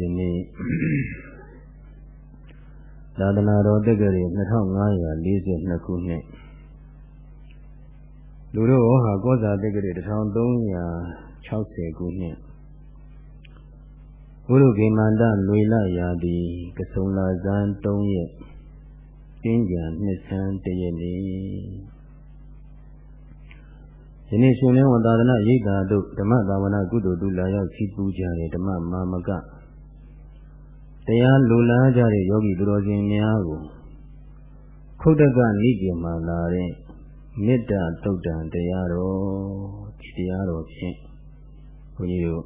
ယနေ့သာသနာတော်တက္ကရာ2542ခုနှစ်လူတို့ဟာကောဇာတက္ကရာ1360ခုနှစ်ဘုရုကေမန္တလွေလရာတိကဆုံလာဇန်3ရက်ကျင်းကြံနှစ်ဆန်းတရက်နေ့ယနေ့ရှင်လင်းဝသာသနာရိပ်သာတို့ဓမ္မသာဝနာကုသိုလ်တူလာရောက်ချီးပူးကြတဲ့ဓမ္မမာမက တရားလူလားကြတဲ့ယောဂီသူတော်စင်များကိုခုတ်တကနိကေမှာလာတဲ့မေတ္တာတုတ်တံတရားတော်ဒီတရားတော်ဖြင့်ဘုန်းကြီးတို့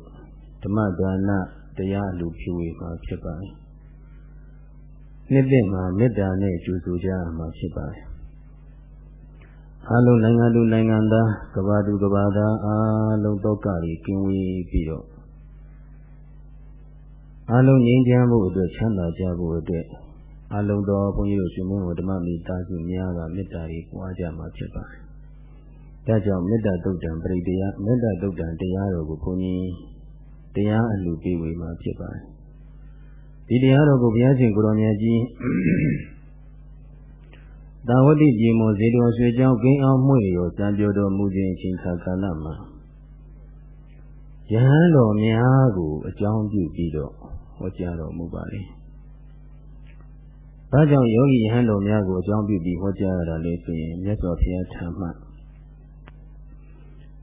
ဓမ္မဒါနတရားလူဖြူဝေမှာဖြစ်ပါတယ်။နှစ်သက်မှာမေတ္တာနဲ့ကျူဆူကြမှာဖြစ်ပါတယ်အလုံးနိုင်ငံသူနိုင်ငံသားကဘာသူကဘာသားအလုံးတော့ကကြီးကင်းဝေးပြီးတော့ အလုံးငြိမ်းချမ်းဖို့အတွက်ချမ်းသာကြဖို့အတွက်အလုံးတော်ဘုန်းကြီးတို့ရှင်မင်းတို့ဓမ္မမိသားစုများကမေတ္တာကြီးပွားကြမှာဖြစ်ပါတယ်။ဒါကြောင့်မေတ္တာတုတ်တံပရိတရားမေတ္တာတုတ်တံတရားတော်ကိုဘုန်းကြီးတရားအလှပေးဝေမှာဖြစ်ပါတယ်။ဒီတရားတော်ကိုဘုရားရှင်ကိုရောင်မြတ်ကြီးသာဝတိပြည်မွန်ဇေတော်ရွှေကျောင်းကင်းအောင်မှုရောစံပြောတော်မူခြင်းအချိန်ခါကာလမှာယဟန်တော်များကိုအကြောင်းပြုပြီးတော့ ဟောကြားတော်မူပါလေ။ဒါကြောင့်ယောဂီယဟန်တော်များကိုအကြောင်းပြုပြီးဟောကြားရတာလေဆိုရင်မြတ်စွာဘုရားထံမှ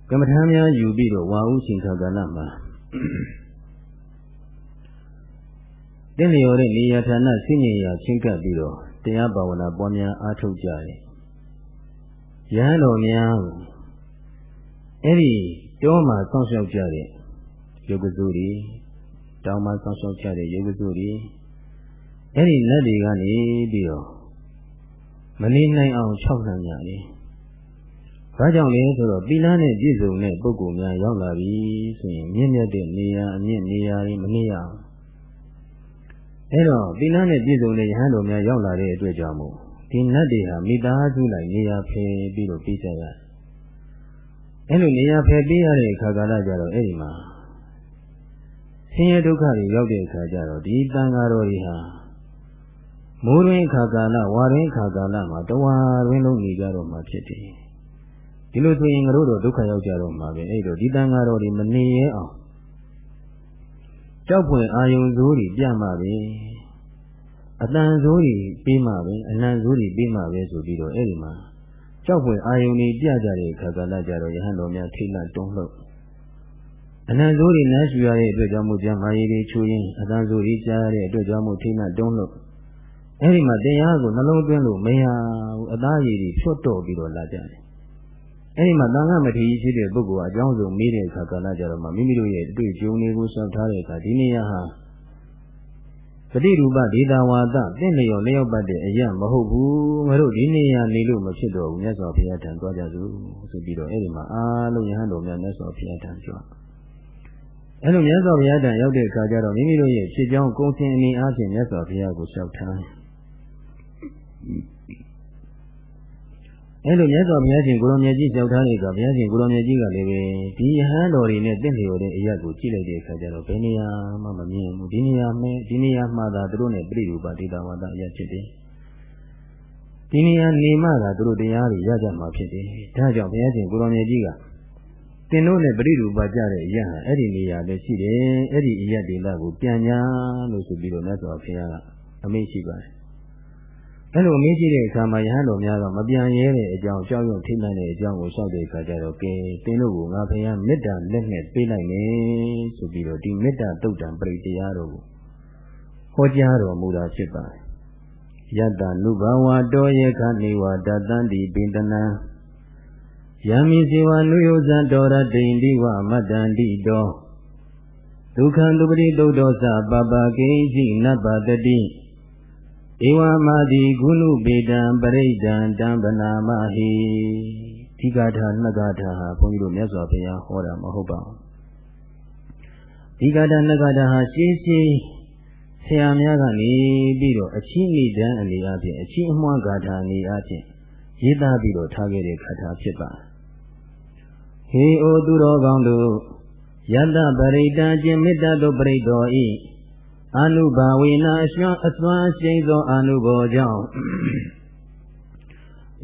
ကမ္မထာများယူပြီးတော့ဝါဟုချိန်ခါကာလမှာတင်းလျော်တဲ့နေရာဌာနဆင်းရဲရာချင်းကပ်ပြီးတော့တရားဘာဝနာပွားများအားထုတ်ကြတယ်။ယဟန်တော်များအဲ့ဒီတောမှာစောင့်ရှောက်ကြတဲ့ယောဂစုတွေ တောင်းမှာစောင့်ရှောက်ကြတဲ့ယောဂစုတွေအဲ့ဒီလက်တွေကနေပြီးတော့မနေနိုင်အောင်ခြောက်နှံကြတယ်။ဘာကြောင့်လဲဆိုတော့သီလနဲ့ပြည့်စုံတဲ့ပုဂ္ဂိုလ်များရောက်လာပြီဆိုရင်မြင့်မြတ်တဲ့နေရာအမြင့်နေရာတွေမနေရအောင်အဲ့တော့သီလနဲ့ပြည့်စုံတဲ့ယဟန်တော်များရောက်လာတဲ့အတွက်ကြောင့်မို့ဒီနတ်တွေဟာမိသားစုလိုက်နေရာဖယ်ပြီးတော့ပြီးကြရတယ်။အဲ့လိုနေရာဖယ်ပြီးရတဲ့အခါကာလကြတော့အဲ့ဒီမှာ ဆင်းရဲဒုက္ခတွေရောက်တဲ့အခါကျတော့ဒီတန်ဃာတော်တွေဟာမိုးရင်းခါကာလဝါရင်းခါကာလမှာတဝါရင်းလုံးနေကြတော့မှဖြစ်တယ်။ဒီလိုဆိုရင်ငါတို့တော့ဒုက္ခရောက်ကြတော့မှာပဲအဲ့တော့ဒီတန်ဃာတော်တွေမနေရအောင်ကြောက်ဖွယ်အာယုံစိုးတွေပြမှပဲအတန်စိုးတွေပြီးမှပဲအနံစိုးတွေပြီးမှပဲဆိုပြီးတော့အဲ့ဒီမှာကြောက်ဖွယ်အာယုံတွေပြကြတဲ့ခါကလာကြတော့ယဟန်တော်များထိတ်လန့်တုံးလှုပ် အနံစိုးတွေနမ်းရှူရတဲ့အတွက်ကြောင့်မို့ကျမ်းမာရည်တွေချူရင်းအတန်စိုးတွေကြားရတဲ့အတွက်ကြောင့်မို့ထိတ်လန့်တုံးလှုပ်အဲ့ဒီမှာတရားကိုနှလုံးသွင်းလို့မရဘူးအသားရည်တွေဖြတ်တော့ပြီးတော့လာကြတယ်အဲ့ဒီမှာသံဃာမထေရဖြစ်တဲ့ပုဂ္ဂိုလ်အကြောင်းစုံမေးတဲ့အခါကာလကြတော့မှမိမိတို့ရဲ့အတွေ့အကြုံတွေကိုရှောက်ထားတဲ့အခါဒီနေရာဟာပฏิရူပဒေတာဝါဒတင့်လျော်လျောက်ပတ်တဲ့အရာမဟုတ်ဘူးငါတို့ဒီနေရာနေလို့မဖြစ်တော့ဘူးမြတ်စွာဘုရားထံသွားကြစို့ဆိုပြီးတော့အဲ့ဒီမှာအားလုံးယဟန်တော်များမြတ်စွာဘုရားထံကြွ အဲ့လိုမြတ်စွာဘုရားထံရောက်တဲ့အခါကျတော့မိမိတို့ရဲ့ဖြစ်ကြောင်းကုံစင်အနေအားဖြင့်မြတ်စွာဘုရားကိုလျှောက်ထားအဲလိုမြတ်စွာဘုရားရှင်ကိုရောင်မြတ်ကြီးကြောက်ထားတဲ့အခါဘုရားရှင်ကိုရောင်မြတ်ကြီးကလည်းပဲဒီယဟန်တော်တွေနဲ့တင့်လျော်တဲ့အရာကိုကြည့်လိုက်တဲ့အခါကျတော့ဘယ်နေရာမှမမြင်ဘူးဒီနေရာမဲဒီနေရာမှသာသူတို့နဲ့ပြိရူပဒေတာဝါဒအရာဖြစ်တယ်ဒီနေရာနေမှသာသူတို့တရားတွေရကြမှာဖြစ်တယ်ဒါကြောင့်ဘုရားရှင်ကိုရောင်မြတ်ကြီးက တင်တို့နဲ့ပြိရူပကြတဲ့အရာဟာအဲ့ဒီနေရာလည်းရှိတယ်အဲ့ဒီအရာဒေသကိုပြန်ညာလို့ဆိုပြီးတော့မြတ်စွာဘုရားကအမိန့်ရှိပါတယ်အဲ့လိုအမေးကြည့်တဲ့အခါမှာယဟန်တော်များကမပြန်ရဲတဲ့အကြောင်းကြောက်ရွံ့ထိမှန်တဲ့အကြောင်းကိုလျှောက်တဲ့အခါကျတော့ကဲတင်းတို့ကငါဖယားမေတ္တာလက်နဲ့ပေးလိုက်မယ်ဆိုပြီးတော့ဒီမေတ္တာတုတ်တံပရိတရားတော်ကိုဟောကြားတော်မူတာဖြစ်ပါတယ်ယတ္တနုဘဝတောယေခနေဝတတန္တိပိတနံ ယံမိစေဝနုယောဇံတော်ရတိန်ဒီဝမတ္တန္တိတောဒုက္ခံဒုပတိတုတ်တော်စပပကိဉ္စီနဗ္ဗတတိဧဝမာတိကုဏုပေတံပရိဒံတံဗနာမဟိဒီဂါထာနှစ်ဂါထာဟာဘုန်းကြီးတို့မြတ်စွာဘုရားဟောတာမဟုတ်ပါဘူးဒီဂါထာနှစ်ဂါထာဟာရှင်းရှင်းဆရာများကနေပြီးတော့အချင်းဤတန်းအနေအချင်းအချင်းအမွှားဂါထာအနေအချင်းရေးသားပြီးတော့ထားခဲ့တဲ့ဂါထာဖြစ်ပါ ဟေအိုသူတော်ကောင်းတို့ယတ္တပရိတံကျင်မေတ္တာတို့ပရိတော်ဤအာနုဘာဝေနာအစွမ်းအစွမ်းရှိသောအာနုဘောကြောင့်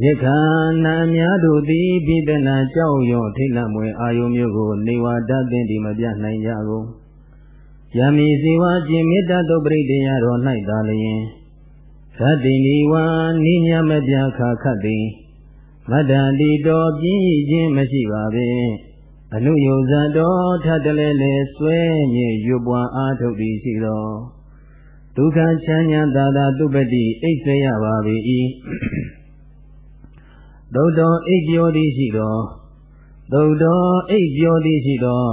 ယခန္နာများတို့သည်ပိဒနာကြောက်ရွံ့ထိတ်လန့်မွေအာယုမျိုးကို နေဝတတ်တဲ့ဒီမပြနိုင်ကြကုန်ယမီစီဝါကျင်မေတ္တာတို့ပရိတေယတော်၌သာလျင်သတ္တိနိဝါနိညာမပြခါခတ်သည် မတ္တန္တိတော်ပြင်းခြင်းမရှိပါပေအနုယုဇတော်ထတလဲလဲဆွဲမြေရွပွားအားထုတ်သည်ရှိသောဒုက္ခချမ်းသာသာသာတုပတိအိတ်စေရပါ၏သုတ်တော်အိပ်ပြောသည်ရှိတော်သုတ်တော်အိပ်ပြောသည်ရှိတော်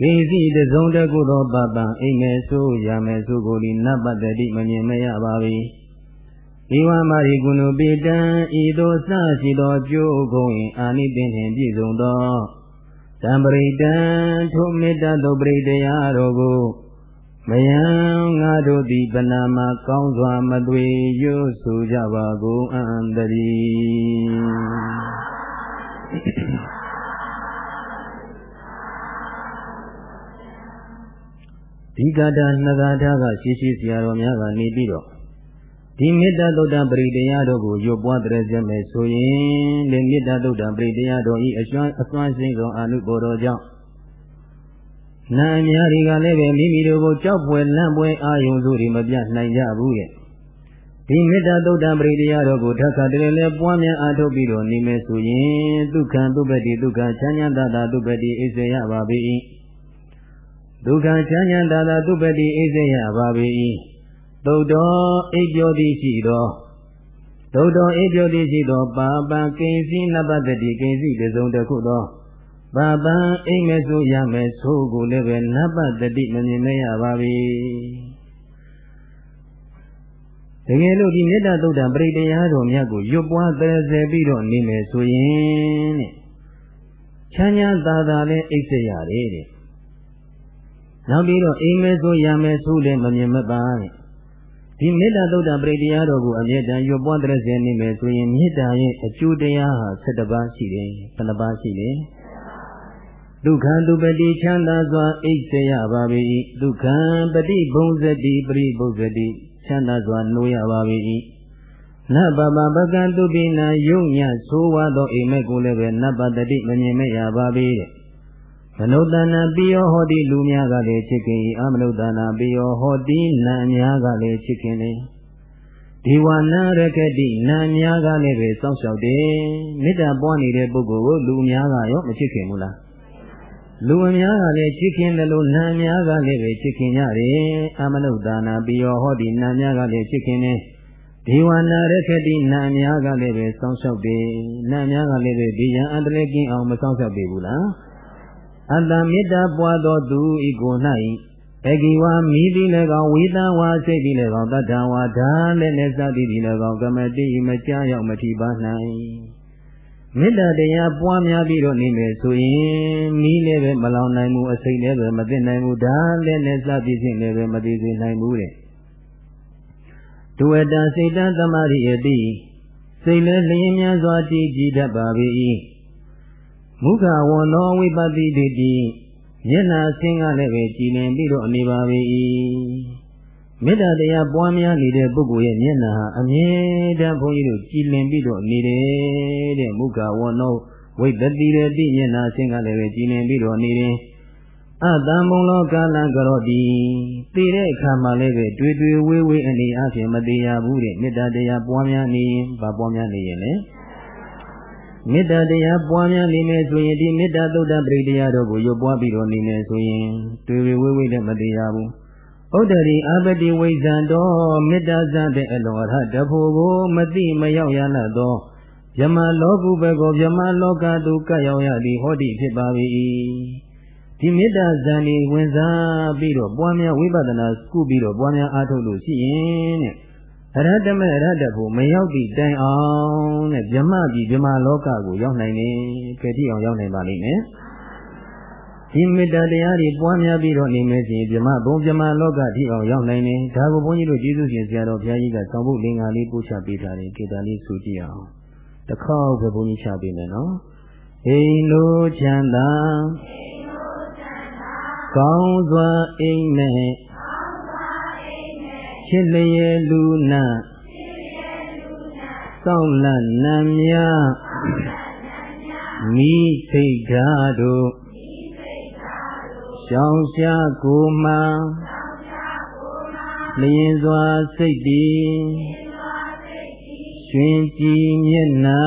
ကိစီတစုံတကုသောပပံအိမ်မဲဆိုရမယ်ဆိုကိုဒီနတ်ပတ္တိမမြင်မရပါ၏ ဧဝမာရိကုဏုပိတံဤသို့စရှိသောကျိုးကုန်၏အာနိသင်နှင့်ပြည့်စုံသောတံပရိတံထိုမေတ္တာသို့ပရိတရားတော်ကိုမယံငါတို့သည်ပနာမကောင်းစွာမသွေရွဆိုကြပါကုန်အံ့တည်းဒီကတာနှစ်ကားကရှိရှိဆရာတော်များကနေပြီးတော့ ဒီမေတ္တာသုတ်တပရိတရားတို့ကိုရွတ်ပွားတဲ့ကြမယ်ဆိုရင်ဒီမေတ္တာသုတ်တပရိတရားတို့ဤအစွမ်းအစွမ်းရှိသောအာနုဘော်တော်ကြောင့်နာအများတွေကလည်းပဲမိမိတို့ကိုကြောက်ပွေလန့်ပွေအာယုံစုတွေမပြနိုင်ကြဘူးရဲ့ဒီမေတ္တာသုတ်တပရိတရားတော်ကိုထပ်ခါတည်းလည်းပွားများအားထုတ်ပြီးတော့နေမယ်ဆိုရင်ဒုက္ခဒုပ္ပတိဒုက္ခချမ်းသာတာဒုပ္ပတိအိစေရပါပြီဒုက္ခချမ်းချမ်းသာသာသူပတိအိစေရပါ၏ သုတ်တော်အိပ်ပြောသည်ရှိသောသုတ်တော်အိပ်ပြောသည်ရှိသောပါပံကိဉ္စီနပတ္တိကိဉ္စီတစုံတစ်ခုသောပါပံအိမ်မဲ့ဆိုရမယ်ဆိုကိုလည်းပဲနပတ္တိမမြင်မရပါ၏တကယ်လို့ဒီမေတ္တာသုတ်တံပရိတရားတော်မြတ်ကိုရွတ်ပွားသရစေပြီးတော့နေမယ်ဆိုရင်တဲ့ချမ်းသာသာသာလည်းအိပ်စေရတယ်တဲ့နောက်ပြီးတော့အိမ်မဲဆိုရမဲဆိုလည်းမမြင်မပါတဲ့ ဒီမေတ္တာသုတ်တပရိတရားတော်ကိုအမြဲတမ်းရွပွားတဲ့စေနေမယ်ဆိုရင်မေတ္တာရဲ့အကျိုးတရားဟာ7ပါးရှိတယ်ဘယ်နှပါးရှိလဲဒုက္ခတုပတိချမ်းသာစွာအိတ်စေရပါ၏ဒုက္ခပတိဘုံဇတိပရိဘုဇတိချမ်းသာစွာနိုးရပါ၏နတ်ပပပကံတုပိနာယုံညဆိုးဝါသောအိမ်မက်ကိုလည်းပဲနတ်ပတတိမမြင်မရပါ၏တဲ့ မနုဿနာပိယောဟောတိလူများကလည်းချစ်ခင်၏အမနုဿနာပိယောဟောတိနံများကလည်းချစ်ခင်လေဒီဝနာရကတိနံများကလည်းပဲစောင့်ရှောက်တယ်မေတ္တာပွားနေတဲ့ပုဂ္ဂိုလ်ကိုလူများကရောမချစ်ခင်ဘူးလားလူအများကလည်းချစ်ခင်တယ်လို့နံများကလည်းပဲချစ်ခင်ကြတယ်အမနုဿနာပိယောဟောတိနံများကလည်းချစ်ခင်တယ်ဒီဝနာရခတိနာများကလည်းပဲစောင့်ရှောက်တယ်နာများကလည်းပဲဒီရန်အန္တရာယ်ကင်းအောင်မစောင့်ရှောက်ပေဘူးလား အတ္တမေတ္တာပွားသောသူဤကို၌အဂိဝါမိတိလည်းကောင်းဝိတံဝါစိတ်တိလည်းကောင်းတတ္တဝါဓာလည်းလည်းစသည်တိလည်းကောင်းကမတိမကြာရောက်မထီပါနိုင်မေတ္တာတရားပွားများပြီးတော့နေမယ်ဆိုရင်မိလည်းပဲမလောင်နိုင်ဘူးအစိတ်လည်းပဲမသိနိုင်ဘူးဓာလည်းလည်းစသည်ဖြင့်လည်းပဲမသိစေနိုင်ဘူးတဲ့ဒုဝတ္တစိတ်တသမารိယတိစိတ်လည်းလျင်များစွာတည်ကြည်တတ်ပါ၏ မုခဝန္နောဝိပတိတိတိမျက်နာဆင်းကလည်းပဲကြည်လင်ပြီးတော့နေပါ၏မေတ္တာတရားပွားများနေတဲ့ပုဂ္ဂိုလ်ရဲ့မျက်နာဟာအမြဲတမ်းဘုန်းကြီးတို့ကြည်လင်ပြီးတော့နေတယ်တဲ့မုခဝန္နောဝိပတိရတိမျက်နာဆင်းကလည်းပဲကြည်လင်ပြီးတော့နေတယ်အတံမုံလောကာလံကရောတိသိတဲ့အခါမှလည်းပဲတွေ့တွေ့ဝေးဝေးအနေအချင်းမသေးရဘူးတဲ့မေတ္တာတရားပွားများနေရင်ဗာပွားများနေရင်လည်း မေတ္တာတရားပွားများနေမယ်ဆိုရင်ဒီမေတ္တာသုတ်တပရိတရားတို့ကိုရွတ်ပွားပြီးတော့နေမယ်ဆိုရင်တွေ့ဝေဝေဝေလည်းမတရားဘူးဥဒ္ဒရိအာပတိဝိဇံတော်မေတ္တာဇံတဲ့အလောရတဖို့ကိုမသိမရောက်ရလာသောယမလောကုဘကောယမလောကတုကရောက်ရသည်ဟောတိဖြစ်ပါ၏ဒီမေတ္တာဇံဤဝင်စားပြီးတော့ပွားများဝိပဿနာကုပြီးတော့ပွားများအားထုတ်လို့ရှိရင်တဲ့ အရဟတမေအရဟတဖို့မရောက်သည့်တိုင်အောင်တဲ့ဗြဟ္မပြည်ဗြဟ္မလောကကိုရောက်နိုင်တယ်ဖယ်တိအောင်ရောက်နိုင်ပါလိမ့်မယ်ဒီမေတ္တာတရားတွေပွားများပြီးတော့နေမယ်ဆိုရင်ဗြဟ္မဘုံဗြဟ္မလောကထိအောင်ရောက်နိုင်တယ်ဒါကိုဘုန်းကြီးတို့ကျေးဇူးရှင်ဆရာတော်ဘုရားကြီးကဆောင်ဖို့လင်္ကာလေးပို့ချပေးထားတယ်ကေတာလေးဆိုကြည့်အောင်တစ်ခေါက်ပဲဘုန်းကြီးချပေးမယ်နော်အိမ်လိုချမ်းသာကောင်းစွာအိမ်မဲ့ စ်လျက်လူနာစောင့်လန့်နံမြမိသိဓာတို့ရှောင်းရှားကိုမှလျင်စွာစိတ်တည်ရှင်ကြည်မျက်နှာ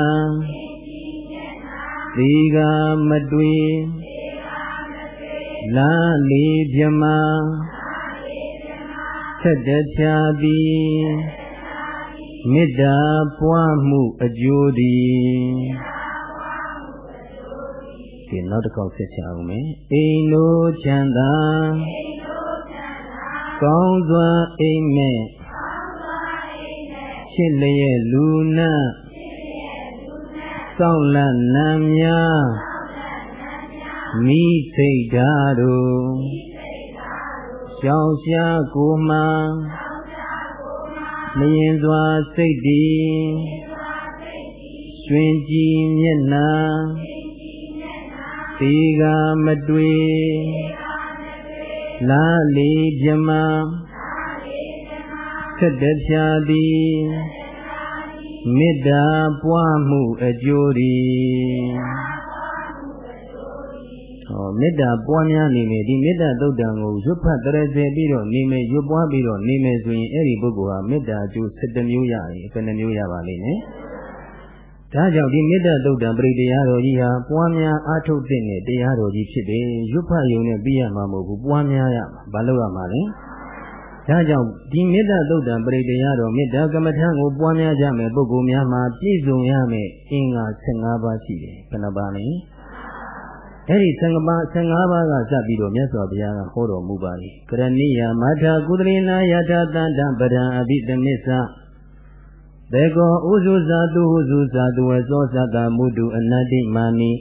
သီကမတွေ့လာလေမြမ ဆက်တဖြာသည်မေတ္တာပွားမှုအကျိုးသည်ဒီနောက်တစ်ခေါက်ဆက်ချအောင်မယ်အိမ်လိုချမ်းသာကောင်းစွာအိမ်မဲ့ချစ်လျက်လူနာစောင့်လန့်နံများမိစိတ်ဓာတို့ ရှောင်းရှားကိုမှလျင်စွာစိတ်တည်ရွှင်ကြည်မျက်နှာဒီကမတွေ့လာလေမြမဆက်တဖြာသည်မေတ္တာပွားမှုအကျိုးသည်ဟော မေတ္တာပွားများနေမယ်ဒီမေတ္တာသုတ်တံကိုရွတ်ဖတ်တရစေပြီးတော့နေမယ်ရွတ်ပွားပြီးတော့နေမယ်ဆိုရင်အဲ့ဒီပုဂ္ဂိုလ်ဟာမေတ္တာအကျိုး7မျိုးရတယ်ဘယ်နှမျိုးရပါလိမ့်မယ်ဒါကြောင့်ဒီမေတ္တာသုတ်တံပရိတရားတော်ကြီးဟာပွားများအားထုတ်တဲ့တရားတော်ကြီးဖြစ်တယ်ရွတ်ဖတ်ယုံနဲ့ပြီးရမှာမဟုတ်ဘူးပွားများရမှာဘာလို့ရမှာလဲဒါကြောင့်ဒီမေတ္တာသုတ်တံပရိတရားတော်မေတ္တာကမ္မထံကိုပွားများကြမယ်ပုဂ္ဂိုလ်များမှာပြည့်စုံရမယ်အင်္ဂါ15ပါးရှိတယ်ဘယ်နှပါးလဲ အဲ့ဒီ15ပါး15ပါးကစပြီးတော့မြတ်စွာဘုရားကဟောတော်မူပါလေကရဏိယမထာကုသလေနာယထာတန္တပဒံအဘိသမစ္ဆဘေကောဥဇုဇာတုဟုဇုဇာတုဝသောသတ္တမုတုအနတ္တိမာနိ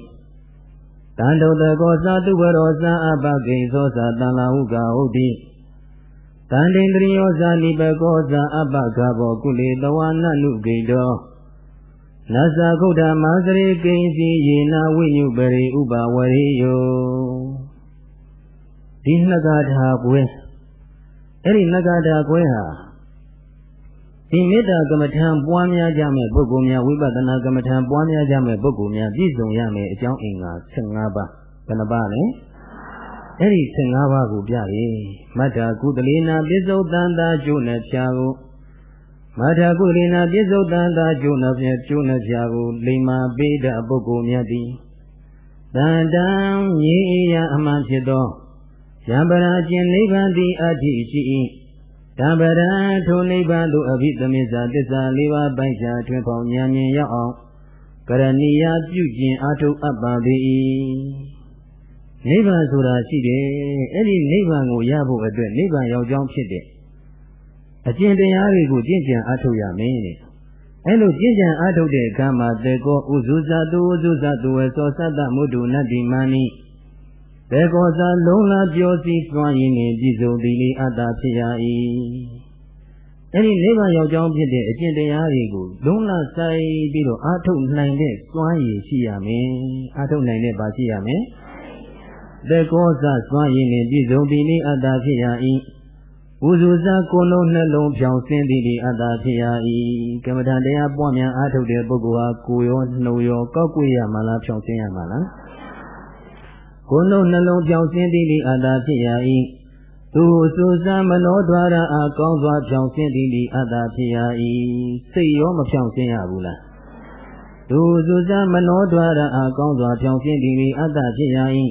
တန္တုတကောသာတုဝရောသံအပကိသောသတံလာဟုကဟုတ်တိတန္တိန္ဒရိယောဇာနိပကောဇာအပကဘောကုလေတဝနနုဂိတော နသကုဋ္ဌမသရေကိဉ္စီယေနဝိညုပရိဥပဝရိယောဒီနှစ်ကားထာကွဲအဲ့ဒီနှစ်ကားထာကွဲဟာဒီမေတ္တာကမ္မထံပွားများကြမဲ့ပုဂ္ဂိုလ်များဝိပဿနာကမ္မထံပွားများကြမဲ့ပုဂ္ဂိုလ်များပြည့်စုံရမယ်အကြောင်းအင်္ဂါ15ပါးဘယ်နှပါးလဲအဲ့ဒီ15ပါးကိုပြရေမတ္တာကုသလေနာပစ္စုတန်တာကျုနှဖြာကို မထာကုလေနာပြစ္ဆုတ်တန်တာကျိုးနှဖြကျိုးနှဖြာကိုလိမ္မာပေဒပုဂ္ဂိုလ်မြတ်သည်တန်တံညီရအမှန်ဖြစ်သောယံပရာကျင်နိဗ္ဗာန်သည်အတ္တိရှိ၏တံပရံထိုနိဗ္ဗာန်သို့အဘိသမစ္ဆာသစ္စာလေးပါးပိုက်ခြားထွင်ပေါင်းဉာဏ်မြင်ရောက်အောင်ကရဏီယပြုကျင်အာထုအပ်ပါပေ၏နိဗ္ဗာန်ဆိုတာရှိတယ်အဲ့ဒီနိဗ္ဗာန်ကိုရဖို့အတွက်နိဗ္ဗာန်ရောက်ကြောင်းဖြစ်တဲ့ အကျင့်တရားတွေကိုကျင့်ကြံအားထုတ်ရမယ်တဲ့အဲ့လိုကျင့်ကြံအားထုတ်တဲ့အခါမှာတေကောဥဇုဇတုဥဇုဇတုဝေသောသတ္တမုဒ္ဒုနတ္တိမာနိတေကောသာလုံးလာပြောစီသွမ်းရင်နေပြည်စုံသည်လေအတ္တဖြစ်ရ၏အဲ့ဒီနိဗ္ဗာန်ရောက်ကြောင်းဖြစ်တဲ့အကျင့်တရားတွေကိုလုံးလာဆိုင်ပြီးတော့အားထုတ်နိုင်တဲ့သွမ်းရည်ရှိရမယ်အားထုတ်နိုင်တဲ့ပါရှိရမယ်တေကောသာသွမ်းရင်နေပြည်စုံသည်လေအတ္တဖြစ်ရ၏ ဥဇုဇကိုယ်လုံးနှလုံးဖြောင်ဆင်းသည်ဒီအတ္တဖြစ်ရ၏ကမ္မဋ္ဌာန်းတရားပွားများအားထုတ်တဲ့ပုဂ္ဂိုလ်ဟာကိုယ်ရောနှုတ်ရောကောက်ကွေ့ရမှာလားဖြောင်ဆင်းရမှာလားကိုယ်လုံးနှလုံးဖြောင်ဆင်းသည်ဒီအတ္တဖြစ်ရ၏သူစုစံမနောဒွါရအားကောင်းစွာဖြောင်ဆင်းသည်ဒီအတ္တဖြစ်ရ၏စိတ်ရောမဖြောင်ဆင်းရဘူးလားသူစုစံမနောဒွါရအားကောင်းစွာဖြောင်ဆင်းသည်ဒီအတ္တဖြစ်ရ၏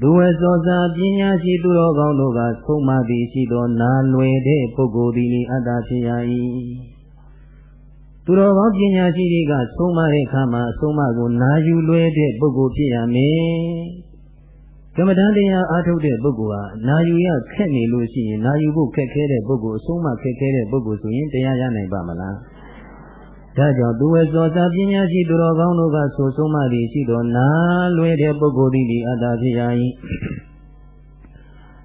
ဒုဝေသောစာပညာရှိသူတော်ကောင်းတို့ကဆုံးမသည်ရှိသောနာလွယ်တဲ့ပုဂ္ဂိုလ်သည်အတ္တဖြစ်ရ၏သူတော်ကောင်းပညာရှိတွေကဆုံးမတဲ့အခါမှာအဆုံးမကိုနာယူလွယ်တဲ့ပုဂ္ဂိုလ်ဖြစ်ရမယ်ကမ္မဋ္ဌာန်းတရားအားထုတ်တဲ့ပုဂ္ဂိုလ်ဟာနာယူရခက်နေလို့ရှိရင်နာယူဖို့ခက်ခဲတဲ့ပုဂ္ဂိုလ်အဆုံးမခက်ခဲတဲ့ပုဂ္ဂိုလ်ဆိုရင်တရားရနိုင်ပါမလား ဒါကြောင့်သူဝေသောစာပညာရှိသူတော်ကောင်းတို့ကဆိုဆုံးမသည်ရှိသောနာလွယ်တဲ့ပုဂ္ဂိုလ်သည်အတ္တဖြစ်ရ၏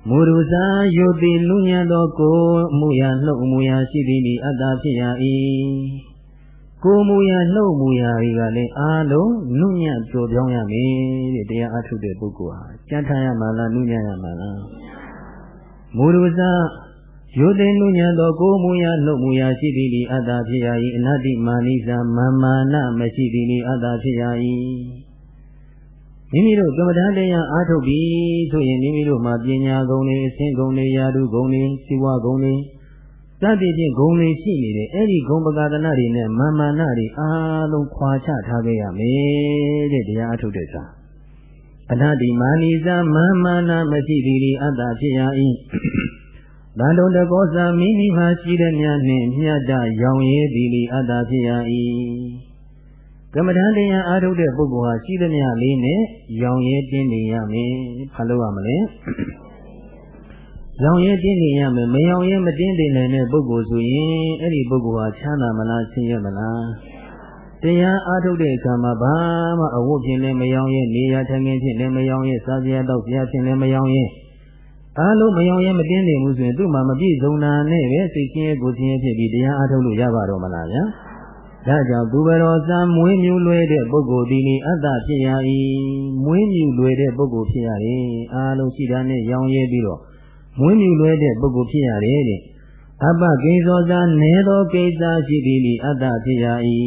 မူရူစာယုတိလူညံသောကိုမူရာနှုတ်မူရာရှိသည်အတ္တဖြစ်ရ၏ကိုမူရာနှုတ်မူရာတွေကလည်းအားလုံးနုညံ့ကြော်ပြောင်းရမယ်တဲ့တရားအထုတ်တဲ့ပုဂ္ဂိုလ်ဟာကြံ့ထမ်းရမှာလားနုညံ့ရမှာလားမူရူစာယ ရိုသိနုညံသောကိုမူရာနှုတ်မူရာရှိသည်လီအတ္တဖြစ်ရ၏အနတ္တိမာနိသမာမာနမရှိသည်လီအတ္တဖြစ်ရ၏မိမိတို့ကမ္မဋ္ဌာန်းတရားအားထုတ်ပြီးဆိုရင်မိမိတို့မှာပညာဂုဏ်တွေအဆင့်ဂုဏ်တွေယာတုဂုဏ်တွေစီဝဂုဏ်တွေစသည်ဖြင့်ဂုဏ်တွေရှိနေတယ်အဲ့ဒီဂုဏ်ပကာဒနာတွေနဲ့မာမာနတွေအားလုံးခွာချထားခဲ့ရမယ်တဲ့တရားအားထုတ်တဲ့စာအနတ္တိမာနိသမာမာနမရှိသည်လီအတ္တဖြစ်ရ၏ တန်တုံတကောစာမိမိမှာရှိတဲ့များနှင့်မြတ်တရောင်ရဲသည်လီအတ္တဖြစ်ရ၏ကမ္မဋ္ဌာန်းတရားအားထုတ်တဲ့ပုဂ္ဂိုလ်ဟာရှိတဲ့များလေးနဲ့ရောင်ရဲတင်းနေရမယ်ဘာလို့ရမလဲရောင်ရဲတင်းနေရမယ်မရောင်ရဲမတင်းနေနိုင်တဲ့ပုဂ္ဂိုလ်ဆိုရင်အဲ့ဒီပုဂ္ဂိုလ်ဟာချမ်းသာမလားဆင်းရဲမလားတရားအားထုတ်တဲ့အခါမှာဘာမှအဝတ်ဖြင့်လည်းမရောင်ရဲနေရထိုင်ခင်းဖြင့်လည်းမရောင်ရဲစားစရာတော့စရာဖြင့်လည်းမရောင်ရဲ အားလုံးမယောင်ရဲမတင်းနေဘူးဆိုရင်သူ့မှာမပြည့်စုံတာနဲ့ပဲစိတ်ချင်းရဲ့ကိုယ်ချင်းရဲ့ဖြစ်ပြီးတရားအားထုတ်လို့ရပါတော့မလားဗျာဒါကြောင့်သူဘရောစာမွေးမြူလွယ်တဲ့ပုဂ္ဂိုလ်ဒီနီအတ္တဖြစ်ရ၏မွေးမြူလွယ်တဲ့ပုဂ္ဂိုလ်ဖြစ်ရတယ်အားလုံးရှိတာနဲ့ရောင်ရဲပြီးတော့မွေးမြူလွယ်တဲ့ပုဂ္ဂိုလ်ဖြစ်ရတယ်တဲ့အပကိစ္စောသာနဲသောကိစ္စရှိသည်လီအတ္တဖြစ်ရ၏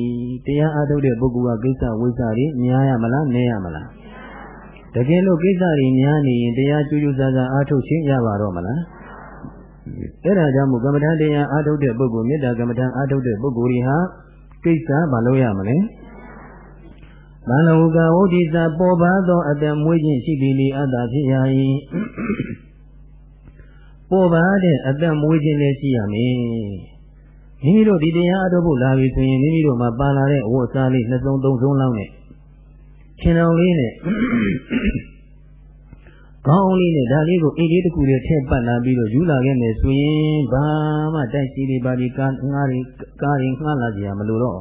တရားအားထုတ်တဲ့ပုဂ္ဂိုလ်ကကိစ္စဝိစ္စတွေများရမလားနည်းရမလား တကယ်လို့ကိစ္စတွေများနေရင်တရားကျူးကျူးဆာဆာအားထုတ်ခြင်းရပါတော့မလားအဲ့ဒါကြောင့်မို့ကမ္မဋ္ဌာန်းတရားအားထုတ်တဲ့ပုဂ္ဂိုလ်မေတ္တာကမ္မဋ္ဌာန်းအားထုတ်တဲ့ပုဂ္ဂိုလ်တွေဟာကိစ္စမလုပ်ရမလဲမနဝကဝဋ္ဌိသာပေါ်ပါသောအတ္တမွေးခြင်းရှိသည်လေအတ္တဖြစ်ရ၏ပေါ်ပါတဲ့အတ္တမွေးခြင်းလည်းရှိရမယ်မိမိတို့ဒီတရားအားထုတ်ဖို့လာပြီဆိုရင်မိမိတို့မှာပါလာတဲ့အဝတ်အစားလေးနှစ်စုံသုံးစုံလောက်နဲ့ ခင်တော်လေးနဲ့ကောင်းအောင်လေးနဲ့ဒါလေးကိုအိတ်လေးတစ်ခုလေးထည့်ပတ်လာပြီးတော့ယူလာခဲ့မယ်ဆိုရင်ဘာမှတိုက်စီတွေပါဒီကားငါးတွေကားတွေငှားလာကြရမလို့တော့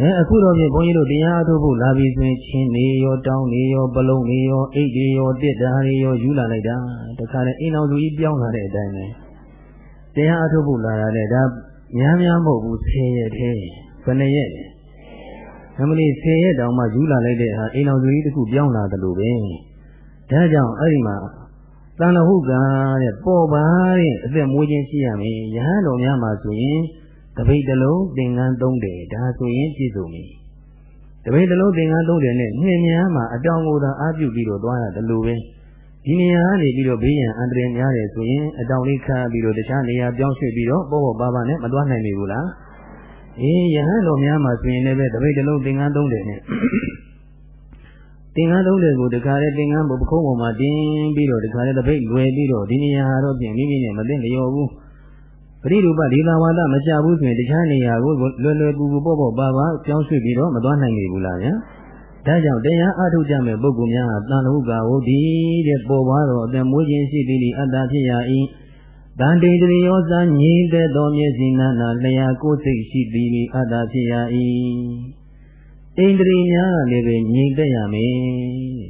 အဲအခုတော့ပြင်ဘုန်းကြီးတို့တရားအထုတ်ဖို့လာပြီးဆိုရင်ချင်းနေရောတောင်းနေရောပလုံးနေရောအိတ်တွေရောတစ်တာတွေရောယူလာလိုက်တာတခါနဲ့အိမ်တော်သူကြီးပြောင်းလာတဲ့အတိုင်းပဲတရားအထုတ်ဖို့လာရတယ်ဒါများများမဟုတ်ဘူးဆင်းရဲသေးဘယ်နဲ့ရဲ့ အမလီဆယ်ရက်တောင်မှယူလာလိုက်တဲ့ဟာအိမ်တော်စုကြီးတစ်ခုပြောင်းလာတယ်လို့ပဲဒါကြောင့်အဲ့ဒီမှာတန်လဟုကတဲ့ပေါ်ပါတဲ့အသက်မွေးခြင်းရှိရမယ်ရဟန်းတော်များမှာဆိုရင်တပိတ်တလုံးသင်္ကန်းသုံးတယ်ဒါဆိုရင်ပြည့်စုံပြီတပိတ်တလုံးသင်္ကန်းသုံးတယ်နဲ့နှင်းများမှာအတောင်ကိုသာအားပြုပြီးတော့သွားရတယ်လို့ပဲဒီနေရာကနေပြီးတော့ဘေးရန်အန္တရာယ်များတယ်ဆိုရင်အတောင်လေးခါပြီးတော့တခြားနေရာပြောင်းရွှေ့ပြီးတော့ပေါ့ပေါ့ပါပါနဲ့မသွားနိုင်ပြီဘူးလား အေးယဟန်တော်များမှာဆိုရင်လည်းပဲတပိတ်တလုံးသင်္ကန်းသုံးတယ်နဲ့သင်္ကန်းသုံးတယ်ကိုတခါလေသင်္ကန်းဘုပခုံးပေါ်မှာတင်းပြီးတော့တခါလေတပိတ်လွယ်ပြီးတော့ဒီနေရာတော့ပြင်မိမိနဲ့မသိလျော်ဘူးပရိဒုပဒီလာဝါဒမကြဘူးဆိုရင်တခြားနေရာကိုလွယ်လွယ်ကူကူပေါ့ပေါ့ပါပါပြောင်းရွှေ့ပြီးတော့မသွားနိုင်ဘူးလားဗျာဒါကြောင့်တရားအထုတ်ကြမဲ့ပုဂ္ဂိုလ်များဟာတန်လဟုကဝုဒ္ဓိတဲ့ပေါ်ပါတော့အတမွေးခြင်းရှိသည်အတ္တဖြစ်ရ၏ တန်တေတရိယောဇာညီတဲ့သောမျက်စိနာနာလျာကိုယ်စိတ်ရှိသည်အတ္တဖြစ်ရ၏ဣန္ဒြေများကလည်းပဲညီတဲ့ရမယ်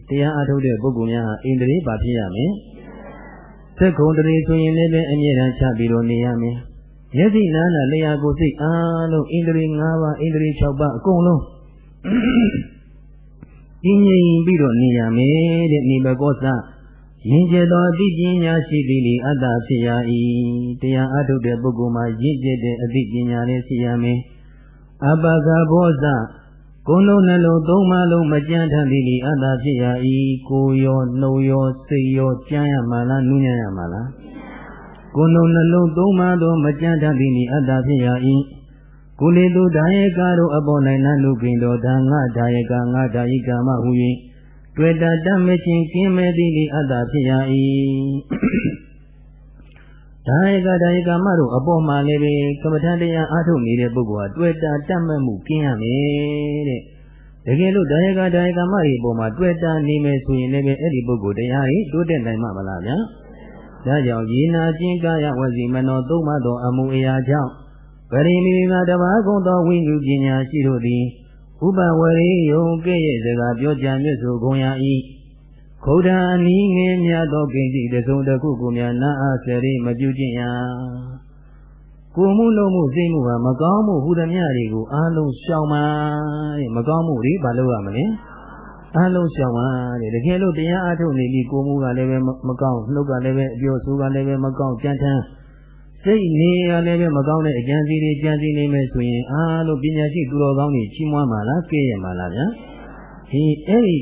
တရားအထုတ်တဲ့ပုဂ္ဂိုလ်များဟာဣန္ဒြေပါဖြစ်ရမယ်သက္ကုံတရေဆိုရင်လည်းပဲအမြဲတမ်းချပြီးတော့နေရမယ်မျက်စိနာနာလျာကိုယ်စိတ်အားလုံးဣန္ဒြေ၅ပါးဣန္ဒြေ၆ပါးအကုန်လုံးပြင်းငြိမ်ပြီးတော့နေရမယ်တဲ့နေဘကောသ ယဉ်ကျေးသောအသိပညာရှိသည်လေအတ္တဖြစ်ရ၏တရားအထုတ်တဲ့ပုဂ္ဂိုလ်မှာရင့်ကျက်တဲ့အသိပညာလည်းရှိရမယ်အပကဘောဇကိုယ်လုံးနှလုံးသုံးပါလုံးမကြမ်းထမ်းသည်လေအတ္တဖြစ်ရ၏ကိုယ်ရောနှုတ်ရောစိတ်ရောကြမ်းရမှာလားနူးညံ့ရမှာလားကိုယ်လုံးနှလုံးသုံးပါလုံးမကြမ်းထမ်းသည်လေအတ္တဖြစ်ရ၏ကုလေတုဒါယေကာတို့အပေါ်၌နတ်လူကိန်တော်ဒါငါဒါယေကာငါဒါယိကာမဟူ၍ တွေ့တာတတ်မချင်းကင်းမဲ့သည်လေအတ္တဖြစ်ရ၏ဒါယကဒါယကမတို့အပေါ်မှာလည်းပဲကမ္မထတရားအားထုတ်နေတဲ့ပုဂ္ဂိုလ်ဟာတွေ့တာတတ်မဲ့မှုကင်းရမယ်တဲ့တကယ်လို့ဒါယကဒါယကမတွေအပေါ်မှာတွေ့တာနေမယ်ဆိုရင်လည်းပဲအဲ့ဒီပုဂ္ဂိုလ်တရားတွေတိုးတက်နိုင်မှာမလားဗျာဒါကြောင့်ယေနာချင်းကာယဝစီမနောသုံးပါသောအမှုအရာကြောင့်ပရိနိဗ္ဗာန်တပါးကုန်သောဝိညာဉ်ပညာရှိတို့သည် ဥပဝရိယုံကဲ့ရဲ့စကားပြောကြမြတ်ဆိုကုန်ရ၏ခုဒ္ဓအနည်းငယ်များသောကိဉ္စီတစုံတစ်ခုကိုများနာအားဆရိမပြုခြင်းရာကိုမှုလုံးမှုစိတ်မှုဟာမကောင်းမှုဟူသည်များတွေကိုအားလုံးရှောင်ပါတဲ့မကောင်းမှုတွေဘာလို့ရမလဲအားလုံးရှောင်ပါတဲ့တကယ်လို့တရားအားထုတ်နေပြီးကိုမှုကလည်းပဲမကောင်းနှုတ်ကလည်းပဲအပြောဆိုကလည်းပဲမကောင်းကြမ်းတမ်း စိတ်နေရလည်းပဲမကောင်းတဲ့အကြံစီတွေကြံစီနေမယ်ဆိုရင်အားလုံးပညာရှိသူတော်ကောင်းတွေချီးမွမ်းပါလားကဲရမှာလားဗျာဒီအဲ့ဒီ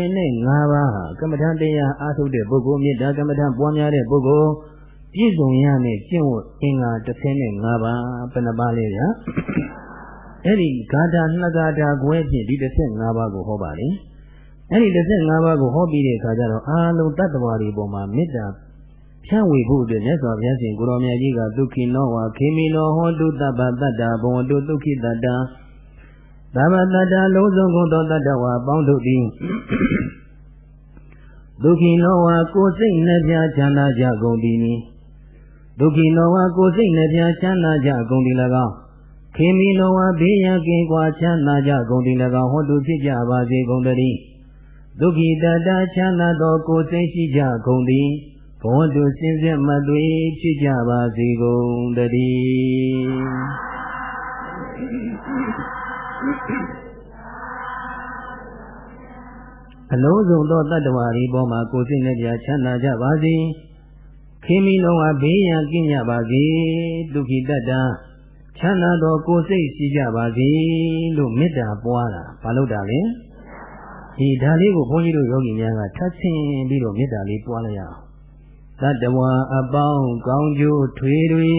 35ပါးဟာကမ္မထတရားအားထုတ်တဲ့ပုဂ္ဂိုလ်မေတ္တာကမ္မထပွားများတဲ့ပုဂ္ဂိုလ်ပြည့်စုံရမယ့်ကျင့်ဝတ်အင်္ဂါ35ပါးဘယ်နှပါလဲဗျာအဲ့ဒီဂါထာနှစ်ဂါထာခွဲဖြင့်ဒီ35ပါးကိုဟောပါလေအဲ့ဒီ35ပါးကိုဟောပြီးတဲ့အခါကျတော့အာလုံးတတ္တဝါတွေပေါ်မှာမေတ္တာ ဖြန့်ဝေဖို့အတွက်မြတ်စွာဘုရားရှင်ကိုရောင်မြတ်ကြီးကဒုက္ခိနောဝါခေမိနောဟောတုတ္တပတ္တာဘဝတုဒုက္ခိတတ္တာသဗ္ဗတတ္တာလုံးစုံကုန်သောတတ္တဝါပေါင်းတို့သည်ဒုက္ခိနောဝါကိုယ်စိတ်နှပြချမ်းသာကြကုန်သည်နိဒုက္ခိနောဝါကိုယ်စိတ်နှပြချမ်းသာကြကုန်သည်၎င်းခေမိနောဝါဘေးရန်ကင်းကွာချမ်းသာကြကုန်သည်၎င်းဟောတုဖြစ်ကြပါစေကုန်တည်းဒုက္ခိတတ္တာချမ်းသာသောကိုယ်စိတ်ရှိကြကုန်သည် ဘဝတုစင်စစ်မသွေဖြစ်ကြပါစေကုန်တည်းအလုံးစုံသောတတ္တဝါတွေပေါ်မှာကိုယ်စိတ်နဲ့ကြချမ်းသာကြပါစေခေမီလုံးဝဘေးရန်ကင်းကြပါစေဒုက္ခိတတ္တချမ်းသာသောကိုယ်စိတ်ရှိကြပါစေလို့မေတ္တာပွားတာဘာလို့တာလဲဒီဒါလေးကိုဘုန်းကြီးတို့ယောဂီများကထပ်ဆင်းပြီးတော့မေတ္တာလေးပွားလိုက်ရအောင် တတ္တဝါအပေါင်းကောင်းကျိုးထွေတွေ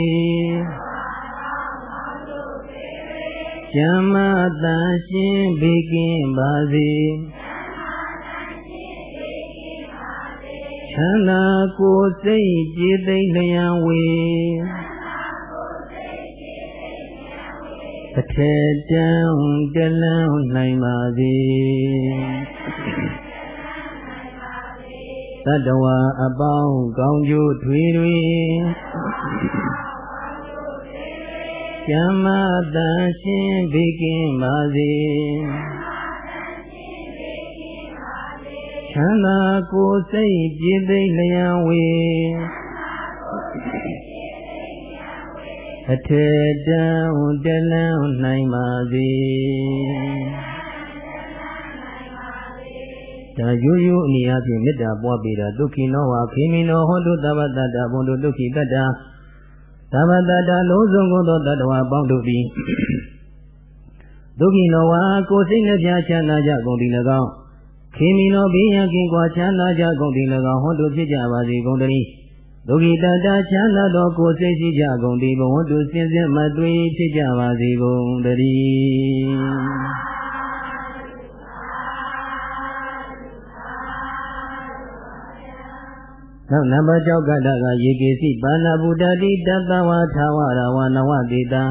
ကျမ်းမာတန်ရှင်းဘေးကင်းပါစေချမ်းသာကိုယ်စိတ်ကြည်သိမ့်လျံဝေအထေတံတလန်းနိုင်ပါစေ တတဝါအပေါင်းကောင်းကျိုးထွေတွေကျမ်းမာတန်ရှင်းဘေးကင်းပါစေချမ်းသာကိုယ်စိတ်ကြည်သိလျံဝေအထေတံတလန်းနိုင်ပါစေ ဒါရိုးရိုးအနေအချင်းမေတ္တာပွားပေးတာဒုက္ခိနောဝါခေမိနောဟောတုသဗ္ဗတတ္တဘုံတို့ဒုက္ခိတတ္တသဗ္ဗတတ္တလုံးစုံကုန်သောတတ္တဝါပေါင်းတို့သည်ဒုက္ခိနောဝါကိုယ်စိတ်နှပြချမ်းသာကြကုန်သည်၎င်းခေမီနောဘေးရန်ကင်းကွာချမ်းသာကြကုန်သည်၎င်းဟောတုဖြစ်ကြပါစေကုန်တည်းဒုက္ခိတတချမ်းသာသောကိုယ်စိတ်ရှိကြကုန်သည်ဘဝတုစင်စစ်မသွေဖြစ်ကြပါစေကုန်တည်း နောက်နံပါတ်6ကတ္တကယေကေစီပါဏဗုဒ္ဓတိတတ္တဝါထာဝရဝနဝတေတာ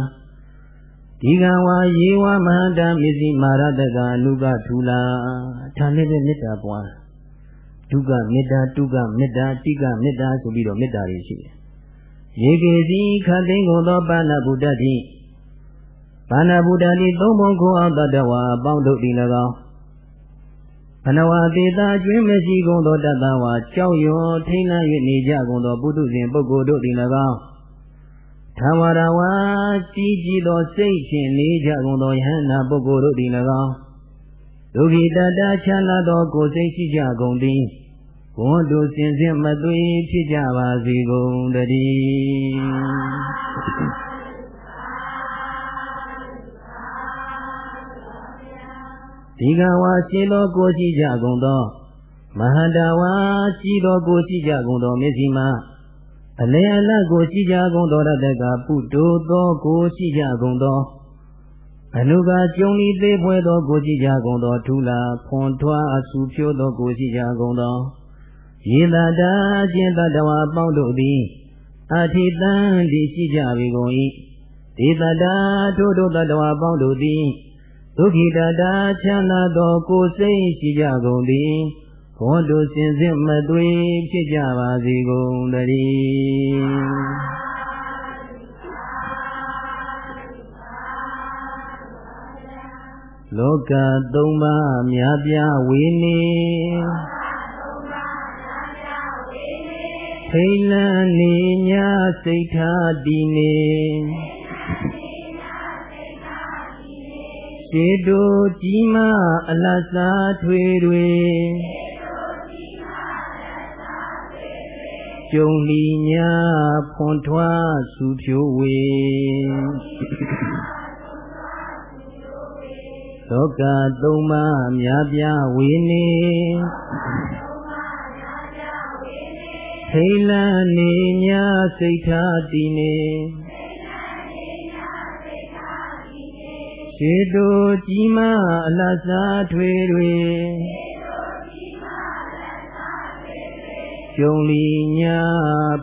ဒီကဝါယေဝမဟာတမစ္စည်းမာရတကအနုကထူလာဒါလည်းပဲမေတ္တာပွားဒုက္ခမေတ္တာတုကမေတ္တာတိကမေတ္တာဆိုပြီးတော့မေတ္တာတွေရှိတယ်။ယေကေစီခသိင်ကုန်သောပါဏဗုဒ္ဓတိပါဏဗုဒ္ဓတိသုံးပုံကိုအောင်တတဝါပေါင်းတို့သည်၎င်း ဘနဝတေတာကျွင်းမရှိကုန်သောတတဝါကြောက်ရွံ့ထိတ်လန့်၍နေကြကုန်သောပုထုဇဉ်ပုဂ္ဂိုလ်တို့သည်၎င်းသဝရဝါကြီးကြီးသောစိတ်ဖြင့်နေကြကုန်သောယဟန္တာပုဂ္ဂိုလ်တို့သည်၎င်းဒုက္ခိတတချမ်းသာသောကိုယ်စိတ်ရှိကြကုန်သည်ဘုန်းတို့စင်စစ်မသွေဖြစ်ကြပါစေကုန်တည်း ဒီကဝါရှင်သောကိုရှိကြကုန်သောမဟာတဝါရှိသောကိုရှိကြကုန်သောမျက်စိမှာအလေအလတ်ကိုရှိကြကုန်သောရတကပုတုသောကိုရှိကြကုန်သောအနုကကျုံဤသေးဖွဲသောကိုရှိကြကုန်သောထူလာဖွန်ထွားအဆူဖြိုးသောကိုရှိကြကုန်သောယေတတာခြင်းတတဝအပေါင်းတို့သည်အထိတံဒီရှိကြပြီကုန်၏ဒေတတာထို့ထို့တတဝအပေါင်းတို့သည် ဒုက္ခိတတာချမ်းသာသောကိုယ်စိတ်ရှိကြကုန်သည်ဘောတို့စင်စစ်မသွေဖြစ်ကြပါစေကုန်တည်းလောကသုံးပါးများပြားဝေနေထိတ်လန့်နေညစိတ်ထားတည်နေ ရှေတို့ကြီးမအလတ်စားထွေတွေကျုံလီညာဖွန်ထွားစုဖြိုးဝေလောကသုံးပါးများပြားဝေနေထိလန်းနေညာစိတ်ထားတည်နေ တို့ကြီးမအလတ်စားထွေတွေကျုံလီညာ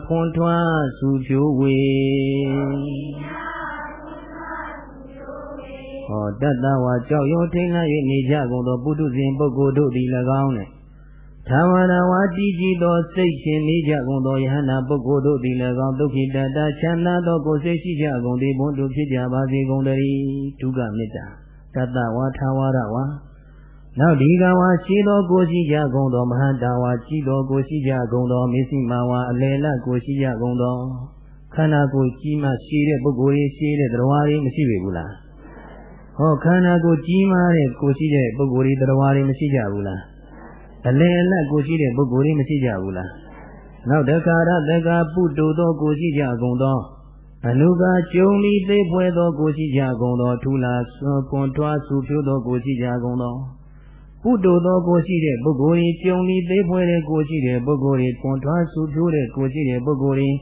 ဖွန်ထွားစုဖြိုးဝေဟောတတ္တဝါကြောက်ရွံ့ထိတ်လန့်၍နေကြကုန်သောပုထုဇဉ်ပုဂ္ဂိုလ်တို့သည်၎င်းနဲ့ သာဝရဝါတည်ကြည်သောစိတ်ရှင်နေကြကုန်သောယဟနာပုဂ္ဂိုလ်တို့သည်၎င်းဒုက္ခိတတချမ်းသာသောကိုယ်စိတ်ရှိကြကုန်သည်ဘုံတို့ဖြစ်ကြပါစေကုန်တည်းဒုက္ခမေတ္တာတတ္တဝါသာဝရဝါနောက်ဒီကဝါရှိသောကိုရှိကြကုန်သောမဟာတာဝါရှိသောကိုရှိကြကုန်သောမေသိမာဝါအလေလကိုရှိကြကုန်သောခန္ဓာကိုယ်ကြီးမှရှိတဲ့ပုဂ္ဂိုလ်ကြီးရှိတဲ့တရားတွေမရှိပေဘူးလားဟောခန္ဓာကိုယ်ကြီးမှတဲ့ကိုရှိတဲ့ပုဂ္ဂိုလ်တွေတရားတွေမရှိကြဘူးလား အလယ်အလတ်ကိုရှိတဲ့ပုဂ္ဂိုလ်တွေမရှိကြဘူးလားနောက်တက္ကာရတက္ကာပုတုသောကိုရှိကြကုန်သောအနုကကျုံလီသိပွဲသောကိုရှိကြကုန်သောထူလာစွန်ကွန်တွားစုဖြိုးသောကိုရှိကြကုန်သောပုတုသောကိုရှိတဲ့ပုဂ္ဂိုလ်ကြီးကျုံလီသိပွဲတဲ့ကိုရှိတဲ့ပုဂ္ဂိုလ်ကြီးကွန်တွားစုဖြိုးတဲ့ကိုရှိတဲ့ပုဂ္ဂိုလ်ကြီး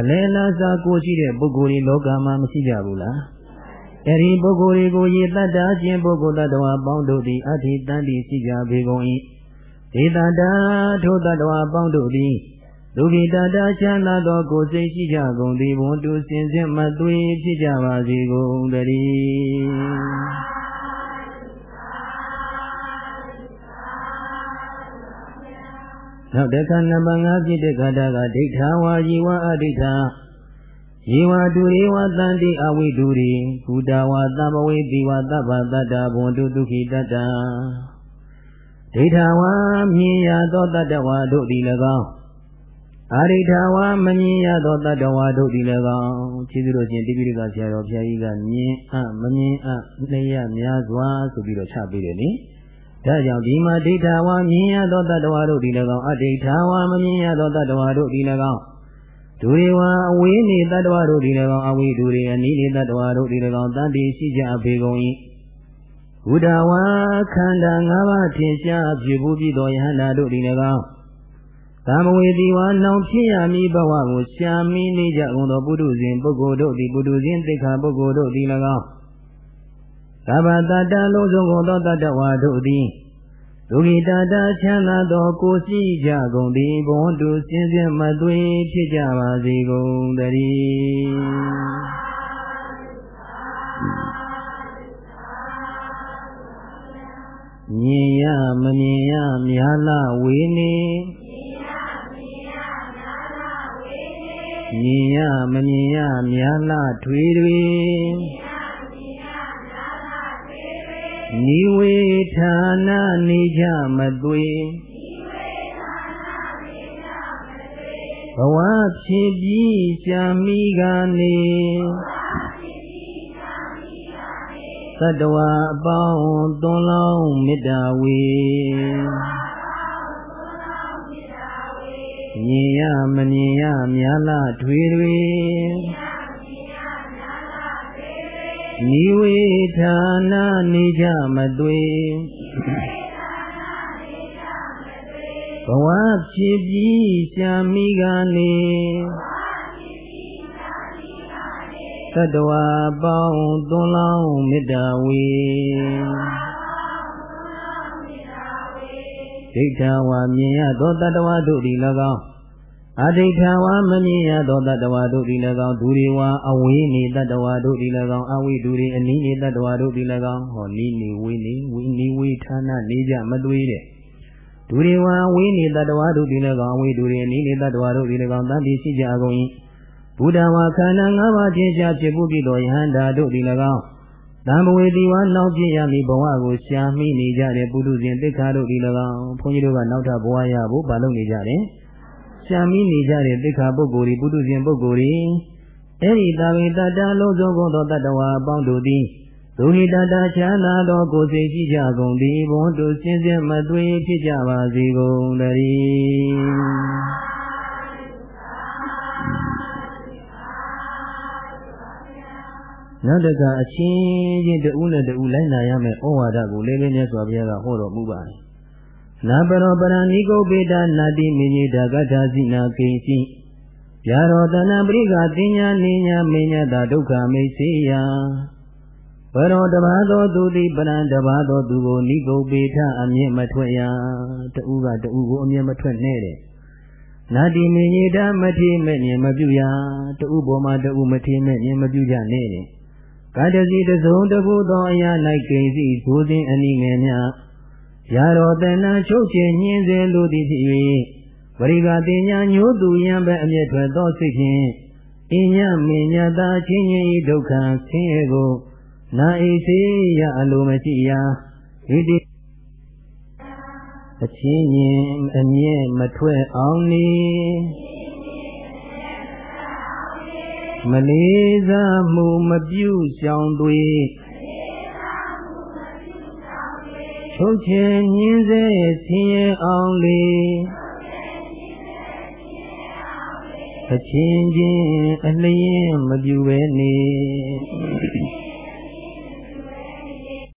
အလယ်လာစားကိုရှိတဲ့ပုဂ္ဂိုလ်ကြီးလောကမှာမရှိကြဘူးလားအဲဒီပုဂ္ဂိုလ်တွေကိုရေတ္တခြင်းပုဂ္ဂိုလ်တ attva ပေါင်းတို့သည်အဋ္ဌိတန်တိရှိကြပေကုန်၏ ဒေတတာထိုတ attva ပေါင်းတို့သည်ဒုက္ခိတတာချမ်းသာသောကိုယ်စိတ်ရှိကြကုန်သည်ဘုံတူစင်စစ်မသွေဖြစ်ကြပါစေကုန်တည်းနောက်တခါနံပါတ်5ဖြစ်တဲ့ခန္ဓာကဒိဋ္ဌာဝါယီဝအဒိဋ္ဌာယေဝတုရေဝတန္တိအဝိတုရိကုတဝါသဗ္ဗဝေတိဝသဗ္ဗတတ္တဘွန်တုဒုက္ခိတတ္တ ဒိဋ္ဌာဝါမြင်ရသောတတ္တဝါတို့သည်၎င်းအာရိထာဝါမမြင်ရသောတတ္တဝါတို့သည်၎င်းခြေသူတို့ချင်းတိပိဋကဆရာတော်ဘုရားကြီးကမြင်အမမြင်အနှစ်ရများစွာဆိုပြီးတော့ချပေးတယ်နိဒါကြောင့်ဒီမှာဒိဋ္ဌာဝါမြင်ရသောတတ္တဝါတို့ဒီ၎င်းအဒိဋ္ဌာဝါမမြင်ရသောတတ္တဝါတို့ဒီ၎င်းဒုရေဝါအဝေးနေတတ္တဝါတို့ဒီ၎င်းအဝေးဒုရေအနိနေတတ္တဝါတို့ဒီ၎င်းတန်တိရှိကြပေကုန်၏ ဘုဒ္ဓဝါခန္ဓာ၅ပါးထင်ရှားပြုဘူးပြီးသောယဟန္တာတို့ဒီ၎င်းသမ္မဝေတိဝါနောင်ဖြစ်ရမည်ဘဝကိုရှာမိနေကြကုန်သောပုထုဇဉ်ပုဂ္ဂိုလ်တို့သည်ပုထုဇဉ်သိက္ခာပုဂ္ဂိုလ်တို့သည်၎င်းသဗ္ဗတတ္တလုံးစုံသောတတ္တဝါတို့သည်ဒုက္ခိတတာချမ်းသာသောကိုရှိကြကုန်သည်ဘဝတုစင်စစ်မသွေဖြစ်ကြပါစေကုန်တည်း မြင်ရမမြင်ရများလာဝေနေမြင်ရမမြင်ရများလာထွေတွေနိဝေဌာနနေကြမသွေဘဝဖြစ်ပြီးရှာမိကနေသ တ္တဝါအပေါင်းသွန်လောင်းမေတ္တာဝေမြင်ရမမြင်ရများလားထွေတွေနိဝေဌာနနေကြမသွေဘဝဖြစ်ပြီးရှာမိကနေ သတ္တဝါပေါင်းသွန်လောင်းမေတ္တာဝေဒိဋ္ဌဝါမြင်ရသောတတ္တဝါတို့သည်၎င်းအဋိဌာဝါမမြင်ရသောတတ္တဝါတို့သည်၎င်းဒူရီဝါအဝေးနေတတ္တဝါတို့သည်၎င်းအဝိဒူရီအနည်းနေတတ္တဝါတို့သည်၎င်းဟောနီးနေဝေးနေဝေးနေဝေးဌာနနေကြမသွေးတဲ့ဒူရီဝါဝေးနေတတ္တဝါတို့သည်၎င်းအဝိဒူရီအနည်းနေတတ္တဝါတို့သည်၎င်းတန်တိရှိကြကုန်၏ ဘုဒ္ဓဝါခန္ဓာ၅ပါးချင်းရှားဖြစ်မှုပြီးသောယဟန္တာတို့သည်၎င်းတံဘဝေတိဝါနောက်ပြရမည်ဘဝကိုရှာမိနေကြတဲ့ပုထုဇဉ်တိခါတို့သည်၎င်းဘုန်းကြီးတို့ကနောက်ထပ်ဘဝရဖို့မလုပ်နေကြတယ်ရှာမိနေကြတဲ့သိက္ခာပုဂ္ဂိုလ်တွေပုထုဇဉ်ပုဂ္ဂိုလ်တွေအဲ့ဒီတာဝေတတလုံးစုံကုန်သောတတဝါအပေါင်းတို့သည်ဒုဟိတတချမ်းသာသောကိုယ်စိတ်ရှိကြကုန်သည်ဘုံတို့စင်စစ်မသွေဖြစ်ကြပါစေကုန်တည်း နောက်တကအချင်းချင်းတဦးနဲ့တဦးလိုက်နာရမယ်ဩဝါဒကိုလေးလေးမြတ်စွာဘုရားကဟောတော်မူပါတယ်နာပရောပရဏိကုပေတနာတိမိညိတာကထာစီနာကိဉ္စီယာရောတနာပရိကတင်ညာနေညာမေညာတာဒုက္ခမိစေယဘရောတဘာသောသူသည်ပရံတဘာသောသူကိုနိဂုတ်ပေထအမြင့်မထွက်ရတူကတူကိုအမြင့်မထွက်နဲ့တဲ့နာတိမိညိတာမထေမဲ့မြင်မပြုရတူပေါ်မှာတူမထေမဲ့မြင်မပြုကြနဲ့တဲ့ ကာတစီတစုံတခုသောအရာ၌ကိဉ္စီဇိုးစဉ်အနိငယ်များရာတော်တဏချုပ်ချင်ညင်းစေလိုသည်ဖြစ်၍ပရိကတင်ညာညို့သူယံပဲအမျက်ထွက်သောစိတ်ဖြင့်အညမင်းညတာချင်းရင်ဤဒုက္ခဆင်းရဲကိုနာဣစေရအလိုမရှိရာဣတိအချင်းရင်အမြဲမထွက်အောင်နေ မလေးစားမှုမပြုရှောင်သွေချုပ်ချယ်ညင်းစေဆင်းရဲအောင်လေအချင်းချင်းအလျင်းမပြုပဲနေ